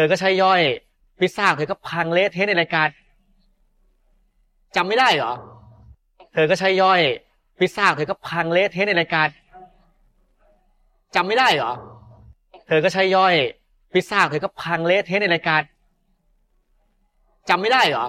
ธอก็ใช่ย่อยพิซซ่าเธอก็พังเละเทะในรายการจำไม่ได้เหรอ เธอก็ใช่ย่อยพิซซ่าเธอก็พังเละเทะในรายการจำไม่ได้เหรอ เธอก็ใช่ย่อยพิซซ่าเธอก็พังเละเทะในรายการจำไม่ได้เหรอ